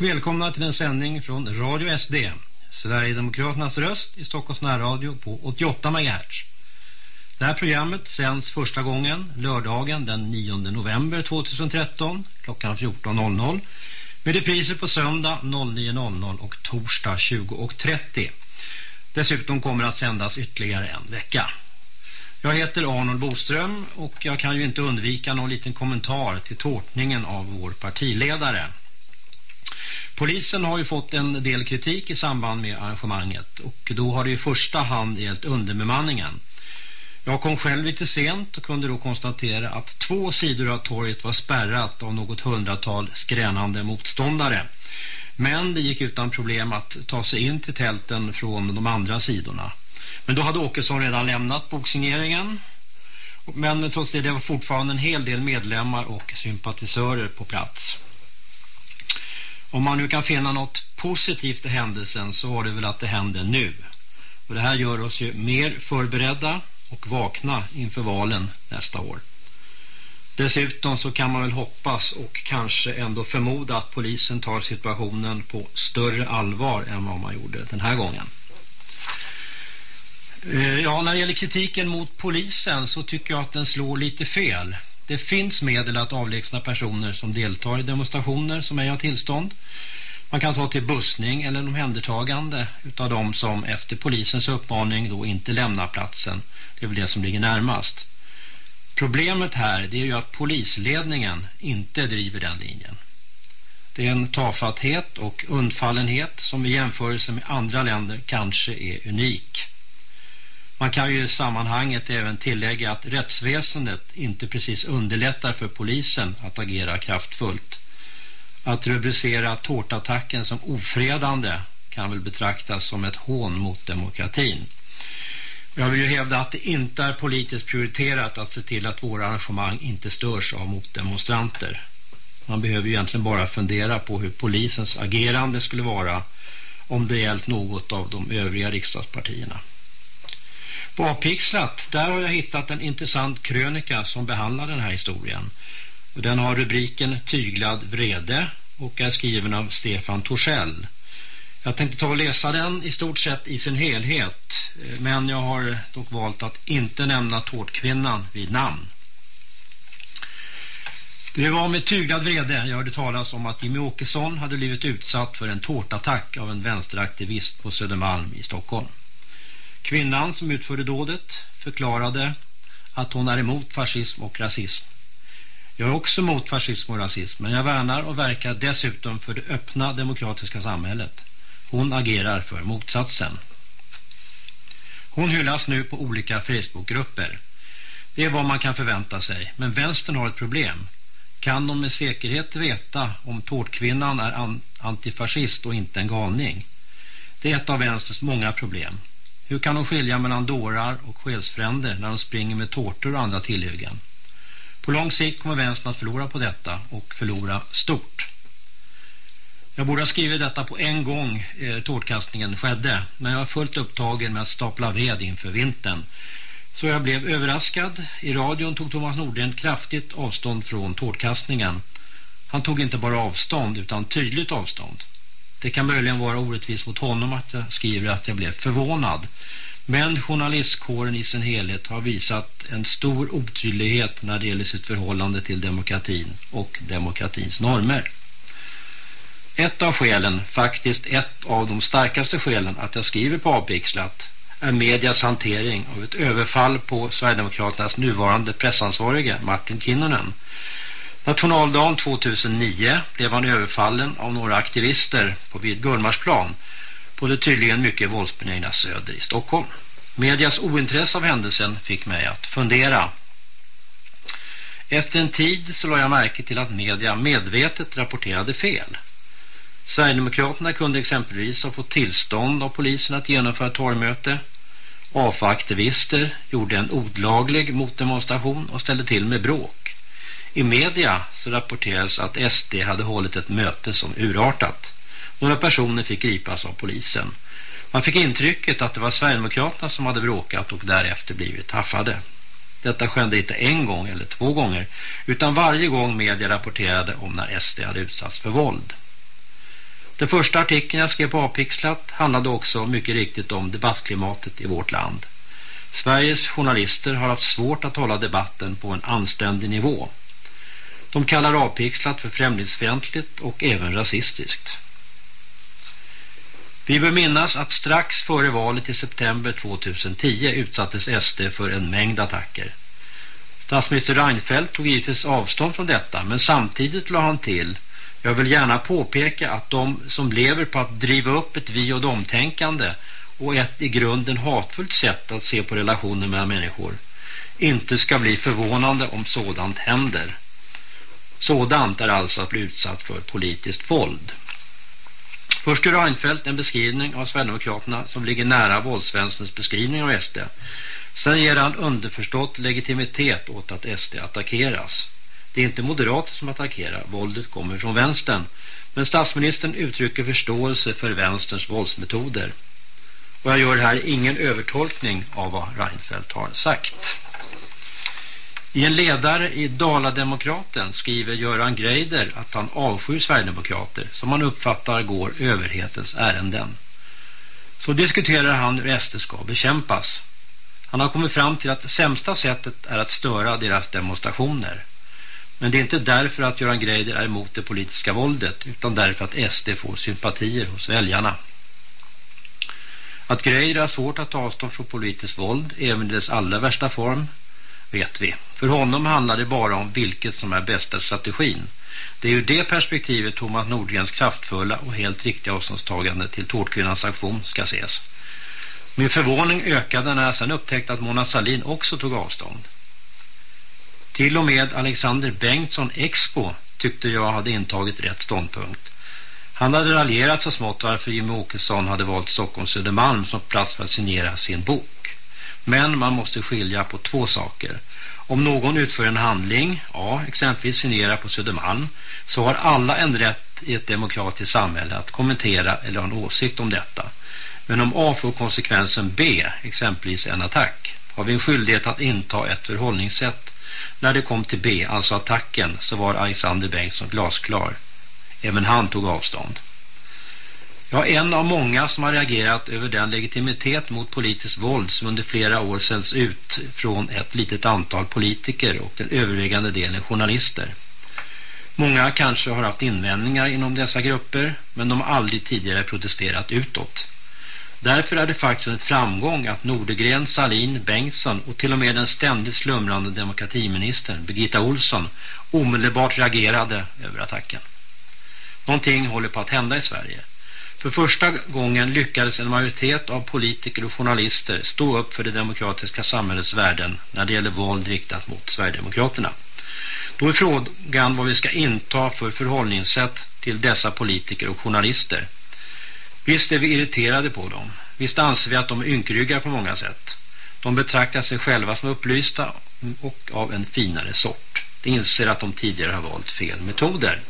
Och välkomna till en sändning från Radio SD, Sverigedemokraternas röst i Stockholms närradio på 88 MHz. Det här programmet sänds första gången lördagen den 9 november 2013 klockan 14.00 med repriser på söndag 09.00 och torsdag 20.30. Dessutom kommer att sändas ytterligare en vecka. Jag heter Arnold Boström och jag kan ju inte undvika någon liten kommentar till tårtningen av vår partiledare. Polisen har ju fått en del kritik i samband med arrangemanget och då har det i första hand gällt underbemanningen. Jag kom själv lite sent och kunde då konstatera att två sidor av torget var spärrat av något hundratal skränande motståndare. Men det gick utan problem att ta sig in till tälten från de andra sidorna. Men då hade Åkesson redan lämnat boksigneringen. Men trots det, det var fortfarande en hel del medlemmar och sympatisörer på plats. Om man nu kan finna något positivt i händelsen så var det väl att det hände nu. Och det här gör oss ju mer förberedda och vakna inför valen nästa år. Dessutom så kan man väl hoppas och kanske ändå förmoda att polisen tar situationen på större allvar än vad man gjorde den här gången. Eh, ja, när det gäller kritiken mot polisen så tycker jag att den slår lite fel. Det finns medel att avlägsna personer som deltar i demonstrationer som ej har tillstånd. Man kan ta till bussning eller omhändertagande utav de som efter polisens uppmaning då inte lämnar platsen. Det är väl det som ligger närmast. Problemet här det är ju att polisledningen inte driver den linjen. Det är en tafatthet och undfallenhet som i jämförelse med andra länder kanske är unik. Man kan ju i sammanhanget även tillägga att rättsväsendet inte precis underlättar för polisen att agera kraftfullt. Att rubricera tårtattacken som ofredande kan väl betraktas som ett hån mot demokratin. Jag vill ju hävda att det inte är politiskt prioriterat att se till att våra arrangemang inte störs av motdemonstranter. Man behöver ju egentligen bara fundera på hur polisens agerande skulle vara om det gällt något av de övriga riksdagspartierna. På Avpixlat, där har jag hittat en intressant krönika som behandlar den här historien. Den har rubriken Tyglad vrede och är skriven av Stefan Torssell. Jag tänkte ta och läsa den i stort sett i sin helhet. Men jag har dock valt att inte nämna tårtkvinnan vid namn. Det var med tyglad vrede jag hörde talas om att Jimmy Åkesson hade blivit utsatt för en tårtattack av en vänsteraktivist på Södermalm i Stockholm. Kvinnan som utförde dådet förklarade att hon är emot fascism och rasism. Jag är också emot fascism och rasism men jag värnar och verkar dessutom för det öppna demokratiska samhället. Hon agerar för motsatsen. Hon hyllas nu på olika Facebookgrupper. Det är vad man kan förvänta sig. Men vänstern har ett problem. Kan de med säkerhet veta om tårtkvinnan är antifascist och inte en galning? Det är ett av vänsters många problem. Hur kan de skilja mellan dårar och själsfränder när de springer med tårtor och andra tillhyggen? På lång sikt kommer vänstern att förlora på detta och förlora stort. Jag borde ha skrivit detta på en gång eh, tårtkastningen skedde men jag var fullt upptagen med att stapla ved inför vintern. Så jag blev överraskad. I radion tog Thomas Nordgren kraftigt avstånd från tårtkastningen. Han tog inte bara avstånd utan tydligt avstånd. Det kan möjligen vara orättvist mot honom att jag skriver att jag blev förvånad. Men journalistkåren i sin helhet har visat en stor otydlighet när det gäller sitt förhållande till demokratin och demokratins normer. Ett av skälen, faktiskt ett av de starkaste skälen att jag skriver på avpixlat är medias hantering av ett överfall på Sverigedemokraternas nuvarande pressansvarige Martin Kinnunen Nationaldagen 2009 blev han överfallen av några aktivister på vid Gullmarsplan på det tydligen mycket våldsbenägna söder i Stockholm. Medias ointresse av händelsen fick mig att fundera. Efter en tid så lade jag märke till att media medvetet rapporterade fel. Sverigedemokraterna kunde exempelvis ha fått tillstånd av polisen att genomföra torgmöte. AFA-aktivister gjorde en odlaglig motdemonstration och ställde till med bråk. I media så rapporterades att SD hade hållit ett möte som urartat. Några personer fick gripas av polisen. Man fick intrycket att det var Sverigedemokraterna som hade bråkat och därefter blivit haffade. Detta skedde inte en gång eller två gånger utan varje gång media rapporterade om när SD hade utsatts för våld. Den första artikeln jag skrev på Avpixlat handlade också mycket riktigt om debattklimatet i vårt land. Sveriges journalister har haft svårt att hålla debatten på en anständig nivå. De kallar Avpixlat för främlingsfientligt och även rasistiskt. Vi bör minnas att strax före valet i september 2010 utsattes SD för en mängd attacker. Statsminister Reinfeldt tog givetvis avstånd från detta men samtidigt la han till jag vill gärna påpeka att de som lever på att driva upp ett vi- och domtänkande och ett i grunden hatfullt sätt att se på relationer mellan människor inte ska bli förvånande om sådant händer. Sådant är alltså att bli utsatt för politiskt våld. Först gör Reinfeldt en beskrivning av Sverigedemokraterna som ligger nära våldsvänsterns beskrivning av SD. Sen ger han underförstått legitimitet åt att SD attackeras. Det är inte moderater som attackerar, våldet kommer från vänstern. Men statsministern uttrycker förståelse för vänsterns våldsmetoder. Och jag gör här ingen övertolkning av vad Reinfeldt har sagt. I en ledare i Dalademokraten skriver Göran Greider att han avskyr Sverigedemokrater som han uppfattar går överhetens ärenden. Så diskuterar han hur SD ska bekämpas. Han har kommit fram till att det sämsta sättet är att störa deras demonstrationer. Men det är inte därför att Göran Greider är emot det politiska våldet utan därför att SD får sympatier hos väljarna. Att Greider har svårt att avstå från politiskt våld, även i dess allra värsta form, vet vi. För honom handlar det bara om vilket som är bästa strategin. Det är ur det perspektivet Thomas Nordgrens kraftfulla och helt riktiga avståndstagande till tårtkvinnans aktion ska ses. Min förvåning ökade när jag sen upptäckte att Mona Salin också tog avstånd. Till och med Alexander Bengtsson Expo tyckte jag hade intagit rätt ståndpunkt. Han hade raljerat så smått varför Jimmy Åkesson hade valt Stockholms Södermalm som plats för att signera sin bok. Men man måste skilja på två saker. Om någon utför en handling, ja, exempelvis signera på Södermalm, så har alla en rätt i ett demokratiskt samhälle att kommentera eller ha en åsikt om detta. Men om A får konsekvensen B, exempelvis en attack, har vi en skyldighet att inta ett förhållningssätt. När det kom till B, alltså attacken, så var Alexander Bengtsson glasklar. Även han tog avstånd. Jag är en av många som har reagerat över den legitimitet mot politiskt våld som under flera år säljs ut från ett litet antal politiker och den övervägande delen journalister. Många kanske har haft invändningar inom dessa grupper men de har aldrig tidigare protesterat utåt. Därför är det faktiskt en framgång att Nordegren, Salin, Bengtsson och till och med den ständigt slumrande demokratiministern Birgitta Olsson omedelbart reagerade över attacken. Någonting håller på att hända i Sverige. För första gången lyckades en majoritet av politiker och journalister stå upp för det demokratiska samhällets värden när det gäller våld riktat mot Sverigedemokraterna. Då är frågan vad vi ska inta för förhållningssätt till dessa politiker och journalister. Visst är vi irriterade på dem. Visst anser vi att de är ynkryggar på många sätt. De betraktar sig själva som upplysta och av en finare sort. De inser att de tidigare har valt fel metoder.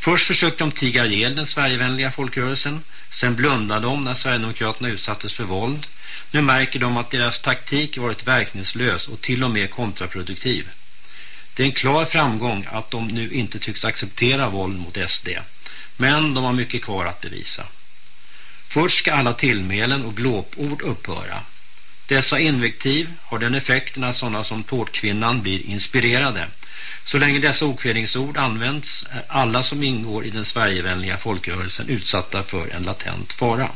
Först försökte de tiga ihjäl den Sverigevänliga folkrörelsen. Sen blundade de när Sverigedemokraterna utsattes för våld. Nu märker de att deras taktik varit verkningslös och till och med kontraproduktiv. Det är en klar framgång att de nu inte tycks acceptera våld mot SD. Men de har mycket kvar att bevisa. Först ska alla tillmälen och glåpord upphöra. Dessa invektiv har den effekten att sådana som tårtkvinnan blir inspirerade. Så länge dessa okvädningsord används är alla som ingår i den Sverigevänliga folkrörelsen utsatta för en latent fara.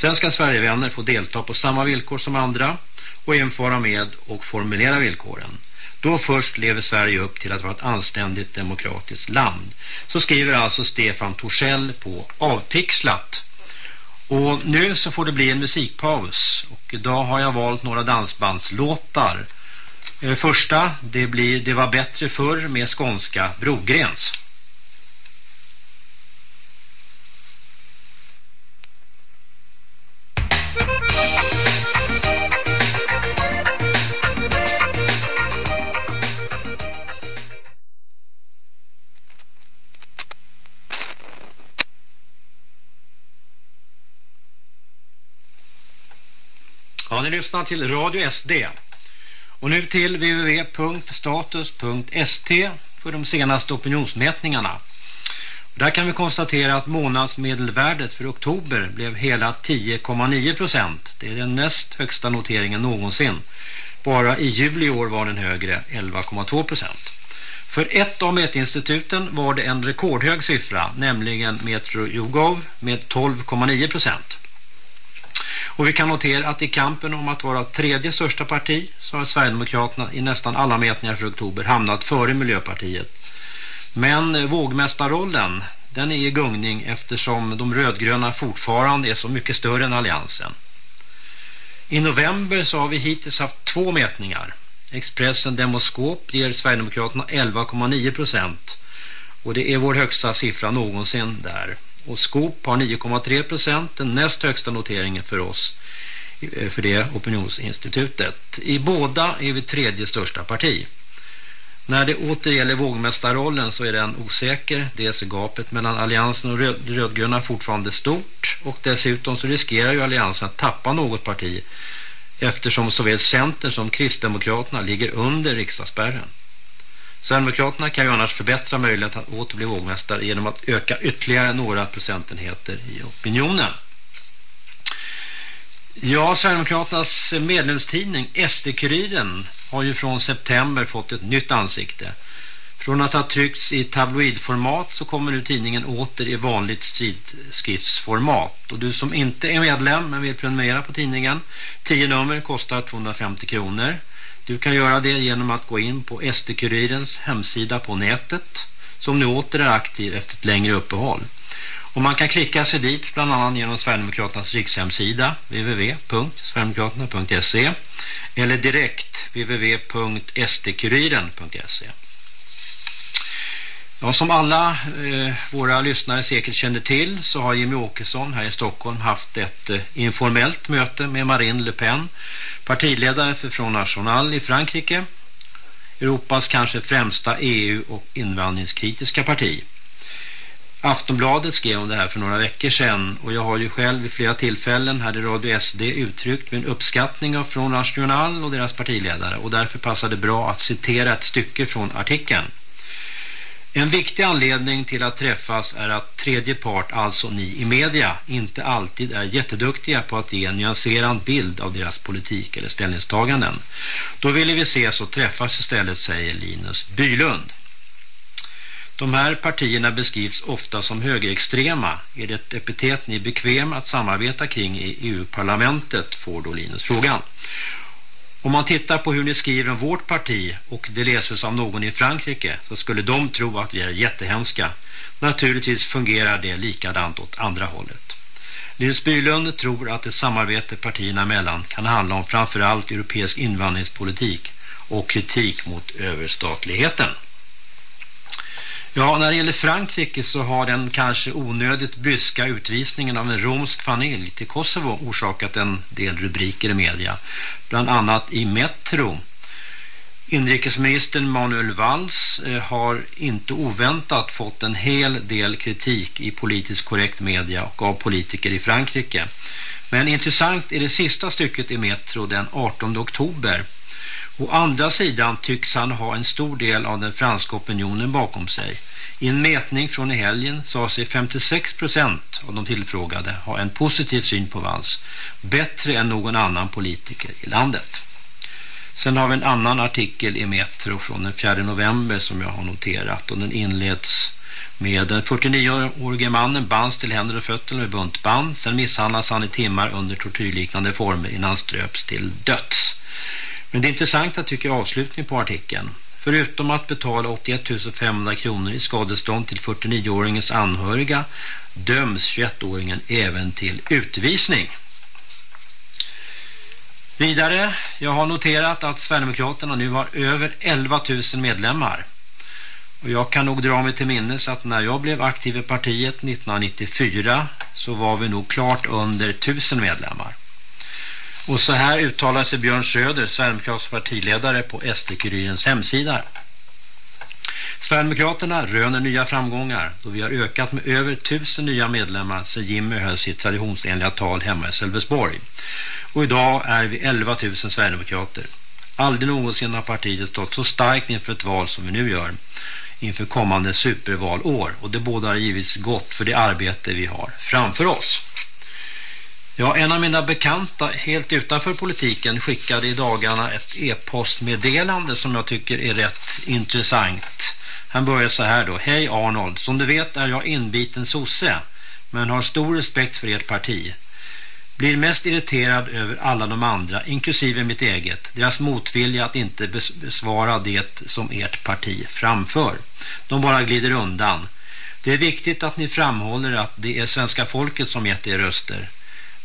Sen ska Sverigevänner få delta på samma villkor som andra och även med och formulera villkoren. Då först lever Sverige upp till att vara ett anständigt demokratiskt land. Så skriver alltså Stefan Torssell på Avpixlat. Och nu så får det bli en musikpaus. Och idag har jag valt några dansbandslåtar. Första, det blir Det var bättre förr med skånska Brogrens. Ja, ni lyssnar till Radio SD. Och nu till www.status.st för de senaste opinionsmätningarna. Där kan vi konstatera att månadsmedelvärdet för oktober blev hela 10,9 procent. Det är den näst högsta noteringen någonsin. Bara i juli i år var den högre, 11,2 procent. För ett av mätinstituten var det en rekordhög siffra, nämligen Metro Jugov med 12,9 procent. Och vi kan notera att i kampen om att vara tredje största parti så har Sverigedemokraterna i nästan alla mätningar för oktober hamnat före Miljöpartiet. Men vågmästarrollen den är i gungning eftersom de rödgröna fortfarande är så mycket större än alliansen. I november så har vi hittills haft två mätningar. Expressen Demoskop ger Sverigedemokraterna 11,9 procent. Och det är vår högsta siffra någonsin där. Och Skop har 9,3 procent, den näst högsta noteringen för oss eh, för det opinionsinstitutet. I båda är vi tredje största parti. När det åter gäller vågmästarrollen så är den osäker. Dels är gapet mellan alliansen och röd rödgröna fortfarande stort. Och dessutom så riskerar ju alliansen att tappa något parti. Eftersom såväl Centern som Kristdemokraterna ligger under riksdagsspärren. Sverigedemokraterna kan ju annars förbättra möjligheten att åter bli vågmästare genom att öka ytterligare några procentenheter i opinionen. Ja, Sverigedemokraternas medlemstidning SD-Kuriren har ju från september fått ett nytt ansikte. Från att ha tryckts i tabloidformat så kommer nu tidningen åter i vanligt stridskriftsformat. Och du som inte är medlem men vill prenumerera på tidningen, 10 nummer kostar 250 kronor. Du kan göra det genom att gå in på SD-Kurirens hemsida på nätet som nu åter är aktiv efter ett längre uppehåll. Och man kan klicka sig dit bland annat genom Sverigedemokraternas rikshemsida www.sverigedemokraterna.se eller direkt www.sdkuriren.se Ja, som alla eh, våra lyssnare säkert känner till så har Jimmy Åkesson här i Stockholm haft ett eh, informellt möte med Marine Le Pen, partiledare för Front National i Frankrike, Europas kanske främsta EU- och invandringskritiska parti. Aftonbladet skrev om det här för några veckor sedan och jag har ju själv vid flera tillfällen här i Radio SD uttryckt min uppskattning av Front National och deras partiledare och därför passade det bra att citera ett stycke från artikeln. En viktig anledning till att träffas är att tredje part, alltså ni i media, inte alltid är jätteduktiga på att ge en nyanserad bild av deras politik eller ställningstaganden. Då ville vi ses och träffas istället, säger Linus Bylund. De här partierna beskrivs ofta som högerextrema. Är det ett epitet ni är bekväm att samarbeta kring i EU-parlamentet, får då Linus frågan. Om man tittar på hur ni skriver om vårt parti och det läses av någon i Frankrike så skulle de tro att vi är jättehemska. Naturligtvis fungerar det likadant åt andra hållet. Nils Bylund tror att ett samarbete partierna emellan kan handla om framförallt europeisk invandringspolitik och kritik mot överstatligheten. Ja, när det gäller Frankrike så har den kanske onödigt bryska utvisningen av en romsk familj till Kosovo orsakat en del rubriker i media. Bland annat i Metro. Inrikesministern Manuel Valls eh, har inte oväntat fått en hel del kritik i politiskt korrekt media och av politiker i Frankrike. Men intressant är det sista stycket i Metro den 18 oktober- Å andra sidan tycks han ha en stor del av den franska opinionen bakom sig. I en mätning från i helgen sa sig 56% av de tillfrågade ha en positiv syn på Valls. Bättre än någon annan politiker i landet. Sen har vi en annan artikel i Metro från den 4 november som jag har noterat och den inleds med den 49-årige mannen bands till händer och fötter med buntband. Sen misshandlas han i timmar under tortyrliknande former innan han ströps till döds. Men det intressanta tycker jag avslutningen på artikeln. Förutom att betala 81 500 kronor i skadestånd till 49-åringens anhöriga döms 21-åringen även till utvisning. Vidare, jag har noterat att Sverigedemokraterna nu har över 11 000 medlemmar. Och jag kan nog dra mig till minnes att när jag blev aktiv i partiet 1994 så var vi nog klart under 1000 medlemmar. Och så här uttalar sig Björn Söder, Sverigedemokraternas partiledare på SD-Kurirens hemsida. Sverigedemokraterna röner nya framgångar då vi har ökat med över tusen nya medlemmar sedan Jimmy höll sitt traditionsenliga tal hemma i Sölvesborg. Och idag är vi 11 000 Sverigedemokrater. Aldrig någonsin har partiet stått så starkt inför ett val som vi nu gör. inför kommande supervalår och det bådar givetvis gott för det arbete vi har framför oss. Ja, en av mina bekanta helt utanför politiken skickade i dagarna ett e-postmeddelande som jag tycker är rätt intressant. Han börjar så här då. Hej Arnold, som du vet är jag inbiten sosse men har stor respekt för ert parti. Blir mest irriterad över alla de andra, inklusive mitt eget. Deras motvilja att inte besvara det som ert parti framför. De bara glider undan. Det är viktigt att ni framhåller att det är svenska folket som gett er röster.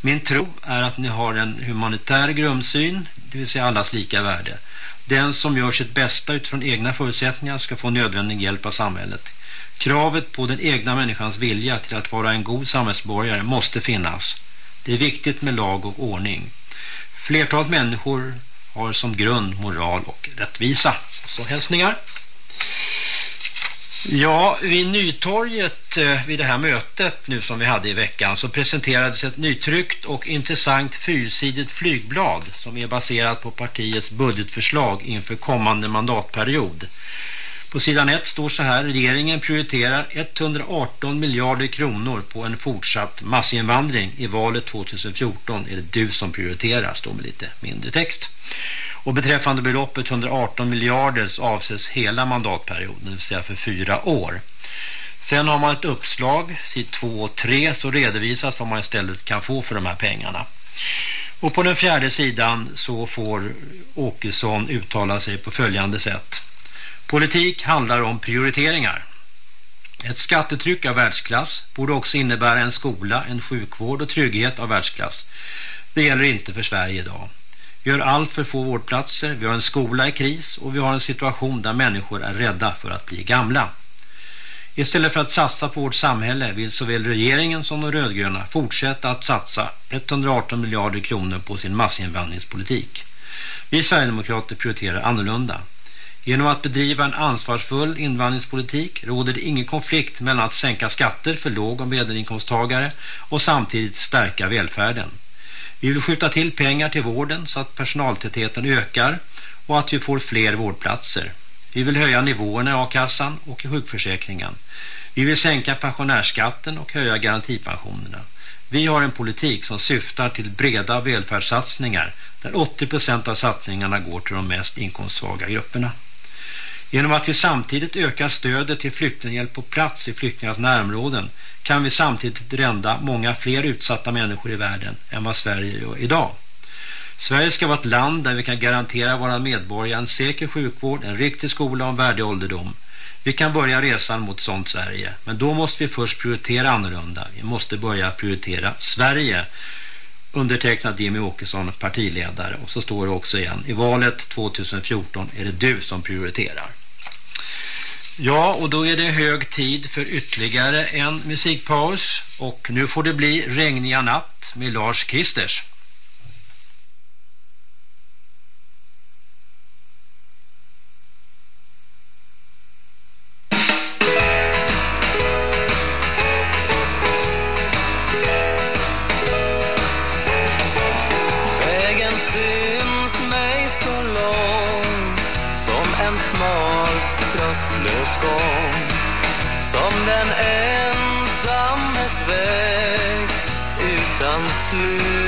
Min tro är att ni har en humanitär grundsyn, det vill säga allas lika värde. Den som gör sitt bästa utifrån egna förutsättningar ska få nödvändig hjälp av samhället. Kravet på den egna människans vilja till att vara en god samhällsborgare måste finnas. Det är viktigt med lag och ordning. Flertalet människor har som grund moral och rättvisa. Så hälsningar. Ja, vid Nytorget eh, vid det här mötet nu som vi hade i veckan så presenterades ett nytryckt och intressant fyrsidigt flygblad som är baserat på partiets budgetförslag inför kommande mandatperiod. På sidan 1 står så här, regeringen prioriterar 118 miljarder kronor på en fortsatt massinvandring. I valet 2014 är det du som prioriterar, står med lite mindre text. Och beträffande beloppet 118 miljarder så avses hela mandatperioden, det vill säga för fyra år. Sen har man ett uppslag, sid 2 och 3, så redovisas vad man istället kan få för de här pengarna. Och på den fjärde sidan så får Åkesson uttala sig på följande sätt. Politik handlar om prioriteringar. Ett skattetryck av världsklass borde också innebära en skola, en sjukvård och trygghet av världsklass. Det gäller inte för Sverige idag. Vi har allt för få vårdplatser, vi har en skola i kris och vi har en situation där människor är rädda för att bli gamla. Istället för att satsa på vårt samhälle vill såväl regeringen som de rödgröna fortsätta att satsa 118 miljarder kronor på sin massinvandringspolitik. Vi Sverigedemokrater prioriterar annorlunda. Genom att bedriva en ansvarsfull invandringspolitik råder det ingen konflikt mellan att sänka skatter för låg- och medelinkomsttagare och samtidigt stärka välfärden. Vi vill skjuta till pengar till vården så att personaltätheten ökar och att vi får fler vårdplatser. Vi vill höja nivåerna i a-kassan och i sjukförsäkringen. Vi vill sänka pensionärskatten och höja garantipensionerna. Vi har en politik som syftar till breda välfärdssatsningar där 80% av satsningarna går till de mest inkomstsvaga grupperna. Genom att vi samtidigt ökar stödet till flyktinghjälp på plats i flyktingars närområden kan vi samtidigt rända många fler utsatta människor i världen än vad Sverige gör idag. Sverige ska vara ett land där vi kan garantera våra medborgare en säker sjukvård, en riktig skola och en värdig ålderdom. Vi kan börja resan mot sånt Sverige, men då måste vi först prioritera annorlunda. Vi måste börja prioritera Sverige undertecknad Jimmy Åkesson partiledare och så står det också igen i valet 2014 är det du som prioriterar. Ja, och då är det hög tid för ytterligare en musikpaus och nu får det bli Regniga natt med Lars Kristers. smooth.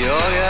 Jag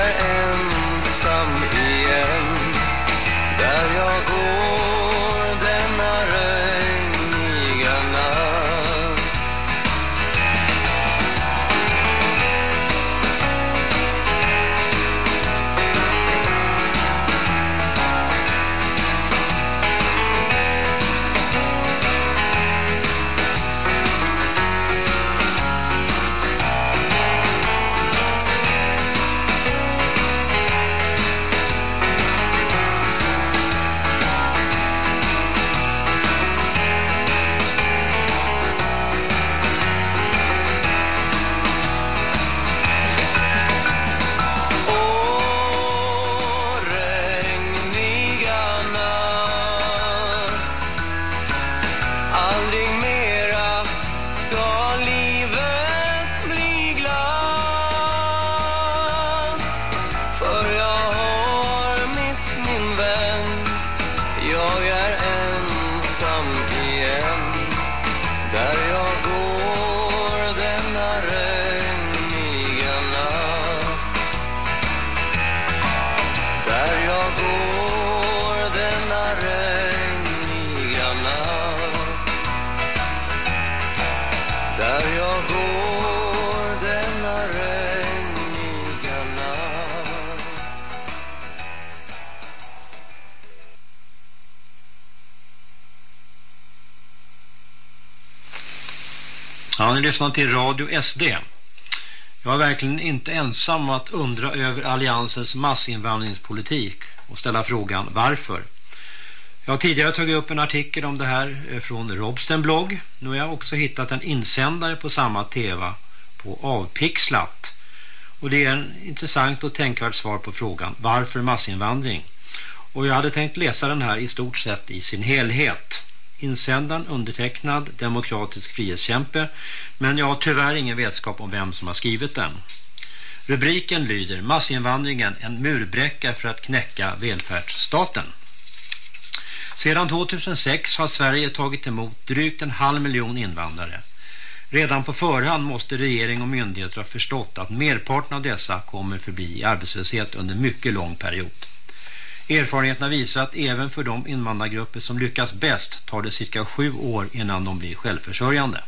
ni lyssnar till Radio SD. Jag är verkligen inte ensam att undra över alliansens massinvandringspolitik och ställa frågan varför. Jag har tidigare tagit upp en artikel om det här eh, från Robsten blogg. Nu har jag också hittat en insändare på samma tv på Avpixlat. Och det är en intressant och tänkvärt svar på frågan varför massinvandring? Och jag hade tänkt läsa den här i stort sett i sin helhet. Insändaren undertecknad demokratisk frihetskämpe men jag har tyvärr ingen vetskap om vem som har skrivit den. Rubriken lyder Massinvandringen en murbräcka för att knäcka välfärdsstaten. Sedan 2006 har Sverige tagit emot drygt en halv miljon invandrare. Redan på förhand måste regering och myndigheter ha förstått att merparten av dessa kommer förbli i arbetslöshet under mycket lång period. Erfarenheterna visar att även för de invandrargrupper som lyckas bäst tar det cirka sju år innan de blir självförsörjande.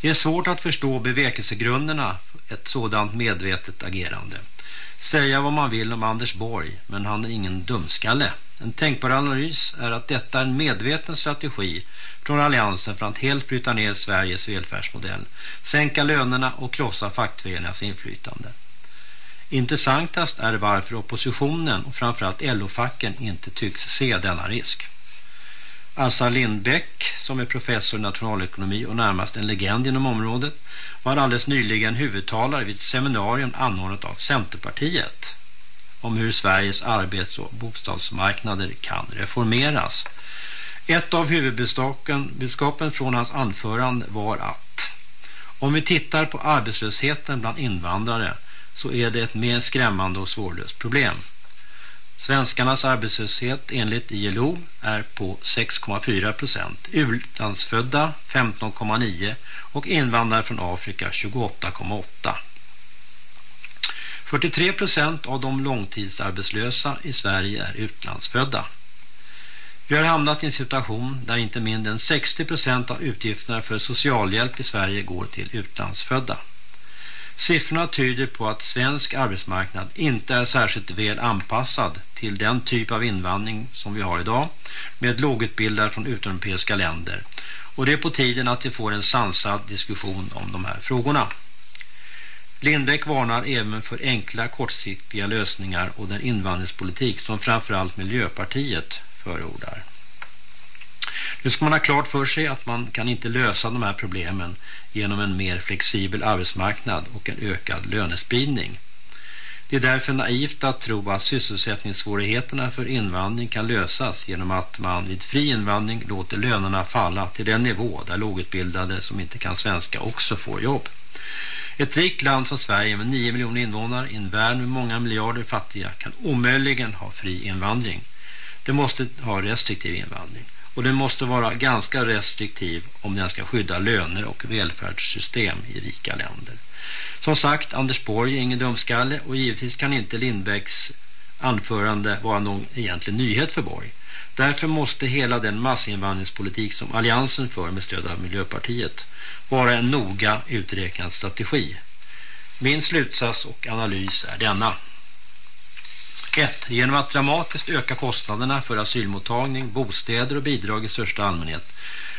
Det är svårt att förstå bevekelsegrunderna för ett sådant medvetet agerande. Säga vad man vill om Anders Borg, men han är ingen dumskalle. En tänkbar analys är att detta är en medveten strategi från alliansen för att helt bryta ner Sveriges välfärdsmodell, sänka lönerna och krossa fackföreningarnas inflytande. Intressantast är varför oppositionen och framförallt LO-facken inte tycks se denna risk. Assa Lindbäck, som är professor i nationalekonomi och närmast en legend inom området, var alldeles nyligen huvudtalare vid ett seminarium anordnat av Centerpartiet om hur Sveriges arbets- och bostadsmarknader kan reformeras. Ett av huvudbudskapen från hans anförande var att om vi tittar på arbetslösheten bland invandrare så är det ett mer skrämmande och svårlöst problem. Svenskarnas arbetslöshet enligt ILO är på 6,4 procent, utlandsfödda 15,9 och invandrare från Afrika 28,8. 43 procent av de långtidsarbetslösa i Sverige är utlandsfödda. Vi har hamnat i en situation där inte mindre än 60 procent av utgifterna för socialhjälp i Sverige går till utlandsfödda. Siffrorna tyder på att svensk arbetsmarknad inte är särskilt väl anpassad till den typ av invandring som vi har idag med lågutbildade från utomeuropeiska länder och det är på tiden att vi får en sansad diskussion om de här frågorna. Lindbäck varnar även för enkla kortsiktiga lösningar och den invandringspolitik som framförallt Miljöpartiet förordar. Nu ska man ha klart för sig att man kan inte lösa de här problemen genom en mer flexibel arbetsmarknad och en ökad lönespridning. Det är därför naivt att tro att sysselsättningssvårigheterna för invandring kan lösas genom att man vid fri invandring låter lönerna falla till den nivå där lågutbildade som inte kan svenska också får jobb. Ett rikt land som Sverige med 9 miljoner invånare i en värld med många miljarder fattiga kan omöjligen ha fri invandring. Det måste ha restriktiv invandring. Och den måste vara ganska restriktiv om den ska skydda löner och välfärdssystem i rika länder. Som sagt, Anders Borg är ingen dumskalle och givetvis kan inte Lindbäcks anförande vara någon egentlig nyhet för Borg. Därför måste hela den massinvandringspolitik som alliansen för med stöd av Miljöpartiet vara en noga uträknad strategi. Min slutsats och analys är denna. 1. Genom att dramatiskt öka kostnaderna för asylmottagning, bostäder och bidrag i största allmänhet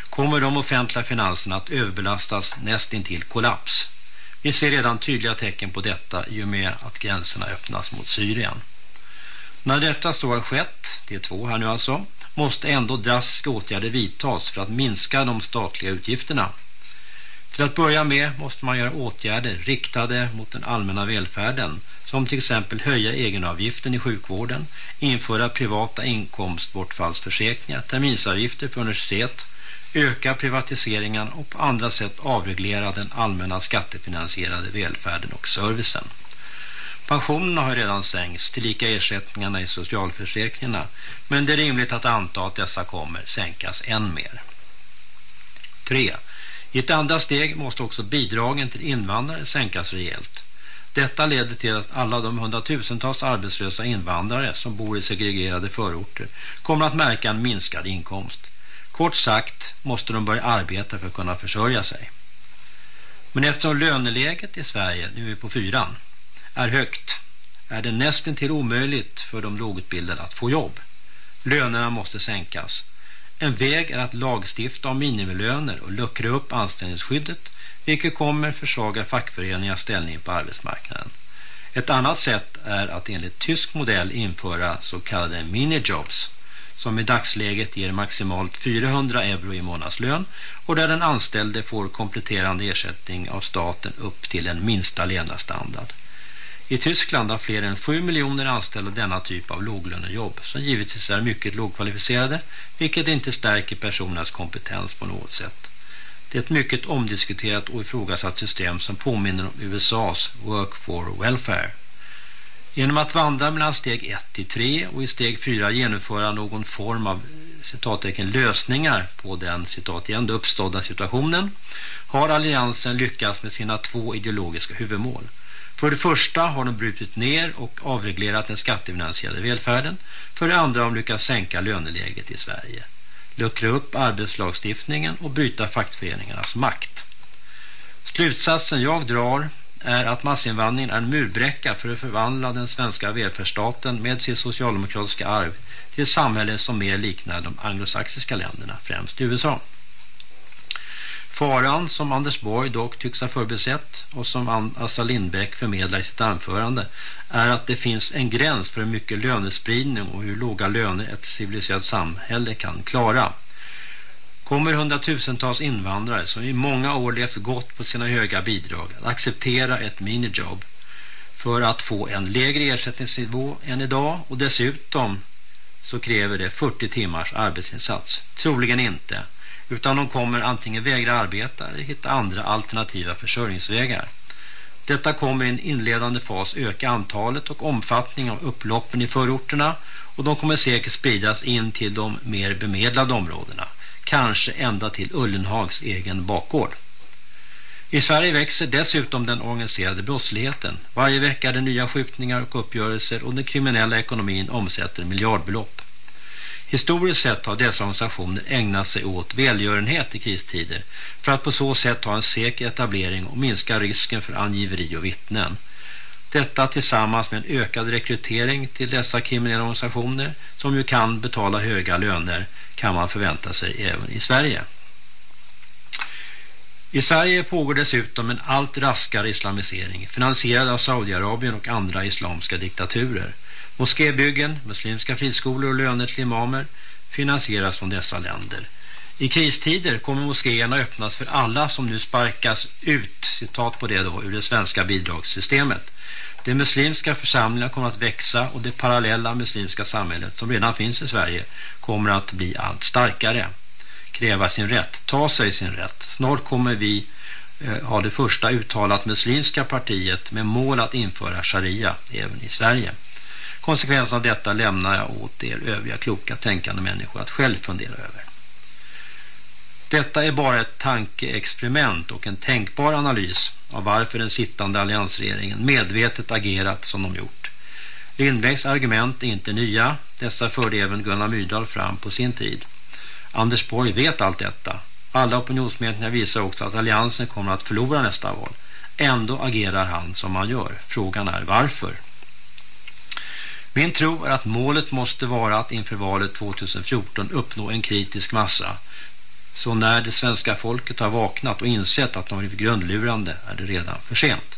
kommer de offentliga finanserna att överbelastas nästintill kollaps. Vi ser redan tydliga tecken på detta i och med att gränserna öppnas mot Syrien. När detta så har skett, det är två här nu alltså, måste ändå drastiska åtgärder vidtas för att minska de statliga utgifterna. Till att börja med måste man göra åtgärder riktade mot den allmänna välfärden som till exempel höja egenavgiften i sjukvården, införa privata inkomstbortfallsförsäkringar, terminsavgifter för universitet, öka privatiseringen och på andra sätt avreglera den allmänna skattefinansierade välfärden och servicen. Pensionerna har redan sänkts till lika ersättningarna i socialförsäkringarna men det är rimligt att anta att dessa kommer sänkas än mer. 3. I ett andra steg måste också bidragen till invandrare sänkas rejält. Detta leder till att alla de hundratusentals arbetslösa invandrare som bor i segregerade förorter kommer att märka en minskad inkomst. Kort sagt måste de börja arbeta för att kunna försörja sig. Men eftersom löneläget i Sverige, nu är på fyran, är högt är det nästan till omöjligt för de lågutbildade att få jobb. Lönerna måste sänkas. En väg är att lagstifta om minimilöner och luckra upp anställningsskyddet vilket kommer försvaga fackföreningars ställning på arbetsmarknaden. Ett annat sätt är att enligt tysk modell införa så kallade minijobs som i dagsläget ger maximalt 400 euro i månadslön och där den anställde får kompletterande ersättning av staten upp till en minsta levnadsstandard. I Tyskland har fler än 7 miljoner anställda denna typ av låglönejobb som givetvis är mycket lågkvalificerade vilket inte stärker personernas kompetens på något sätt. Det är ett mycket omdiskuterat och ifrågasatt system som påminner om USAs Work for Welfare. Genom att vandra mellan steg 1 till 3 och i steg 4 genomföra någon form av citattecken lösningar på den citat igen uppstådda situationen har alliansen lyckats med sina två ideologiska huvudmål. För det första har de brutit ner och avreglerat den skattefinansierade välfärden. För det andra har de lyckats sänka löneläget i Sverige luckra upp arbetslagstiftningen och bryta fackföreningarnas makt. Slutsatsen jag drar är att massinvandringen är en murbräcka för att förvandla den svenska välfärdsstaten med sitt socialdemokratiska arv till ett samhälle som mer liknar de anglosaxiska länderna, främst USA. Faran som Anders Borg dock tycks ha förbesett och som Assa Lindbäck förmedlar i sitt anförande är att det finns en gräns för hur mycket lönespridning och hur låga löner ett civiliserat samhälle kan klara. Kommer hundratusentals invandrare som i många år levt gott på sina höga bidrag att acceptera ett minijobb för att få en lägre ersättningsnivå än idag och dessutom så kräver det 40 timmars arbetsinsats. Troligen inte utan de kommer antingen vägra arbeta eller hitta andra alternativa försörjningsvägar. Detta kommer i en inledande fas öka antalet och omfattningen av upploppen i förorterna och de kommer säkert spridas in till de mer bemedlade områdena, kanske ända till Ullenhags egen bakgård. I Sverige växer dessutom den organiserade brottsligheten. Varje vecka är det nya skjutningar och uppgörelser och den kriminella ekonomin omsätter miljardbelopp. Historiskt sett har dessa organisationer ägnat sig åt välgörenhet i kristider för att på så sätt ha en säker etablering och minska risken för angiveri och vittnen. Detta tillsammans med en ökad rekrytering till dessa kriminella organisationer som ju kan betala höga löner kan man förvänta sig även i Sverige. I Sverige pågår dessutom en allt raskare islamisering finansierad av Saudiarabien och andra islamska diktaturer. Moskébyggen, muslimska friskolor och löner till imamer finansieras från dessa länder. I kristider kommer moskéerna öppnas för alla som nu sparkas ut, citat på det då, ur det svenska bidragssystemet. De muslimska församlingarna kommer att växa och det parallella muslimska samhället som redan finns i Sverige kommer att bli allt starkare. Kräva sin rätt, ta sig sin rätt. Snart kommer vi eh, ha det första uttalat muslimska partiet med mål att införa sharia även i Sverige. Konsekvensen av detta lämnar jag åt er övriga kloka tänkande människor att själv fundera över. Detta är bara ett tankeexperiment och en tänkbar analys av varför den sittande alliansregeringen medvetet agerat som de gjort. Lindbäcks argument är inte nya, dessa förde även Gunnar Myrdal fram på sin tid. Anders Borg vet allt detta. Alla opinionsmätningar visar också att alliansen kommer att förlora nästa val. Ändå agerar han som han gör. Frågan är varför. Min tro är att målet måste vara att inför valet 2014 uppnå en kritisk massa så när det svenska folket har vaknat och insett att de har blivit grundlurande är det redan för sent.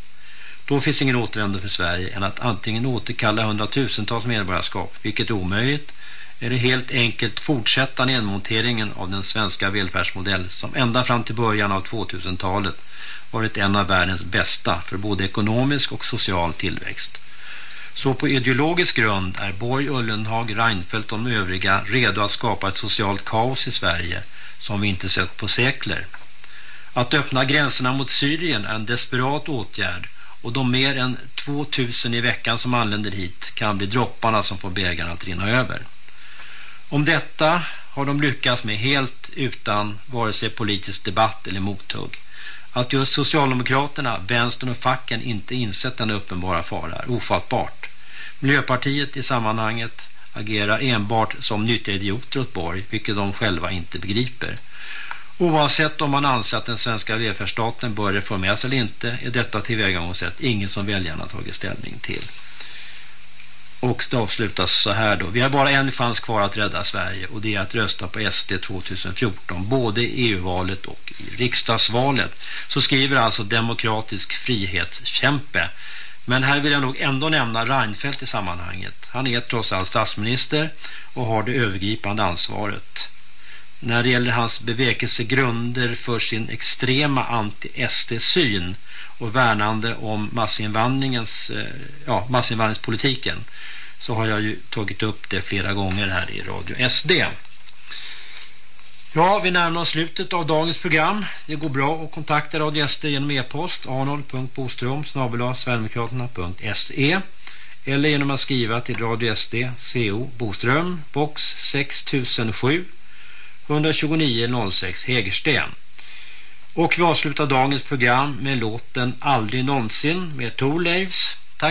Då finns ingen återvändo för Sverige än att antingen återkalla hundratusentals medborgarskap, vilket är omöjligt, eller helt enkelt fortsätta nedmonteringen av den svenska välfärdsmodell som ända fram till början av 2000-talet varit en av världens bästa för både ekonomisk och social tillväxt. Så på ideologisk grund är Borg, Ullenhag, Reinfeldt och de övriga redo att skapa ett socialt kaos i Sverige som vi inte sett på sekler. Att öppna gränserna mot Syrien är en desperat åtgärd och de mer än 2000 i veckan som anländer hit kan bli dropparna som får bägaren att rinna över. Om detta har de lyckats med helt utan vare sig politisk debatt eller mothugg. Att just Socialdemokraterna, vänstern och facken inte insett den uppenbara fara är ofattbart. Miljöpartiet i sammanhanget agerar enbart som nyttiga idioter åt Borg, vilket de själva inte begriper. Oavsett om man anser att den svenska välfärdsstaten bör reformeras eller inte är detta tillvägagångssätt inget som väljarna tagit ställning till. Och det avslutas så här då. Vi har bara en chans kvar att rädda Sverige och det är att rösta på SD 2014 både i EU-valet och i riksdagsvalet. Så skriver alltså demokratisk frihetskämpe men här vill jag nog ändå nämna Reinfeldt i sammanhanget. Han är trots allt statsminister och har det övergripande ansvaret. När det gäller hans bevekelsegrunder för sin extrema anti-SD-syn och värnande om massinvandringens, eh, ja, massinvandringspolitiken så har jag ju tagit upp det flera gånger här i Radio SD. Ja, vi närmar oss slutet av dagens program. Det går bra att kontakta Radio SD genom e-post arnold.bostrom sverigedemokraterna.se eller genom att skriva till Radio SD CO Boström box 6007 129 06 Hägersten. Och vi avslutar dagens program med låten Aldrig någonsin med Thorleifs.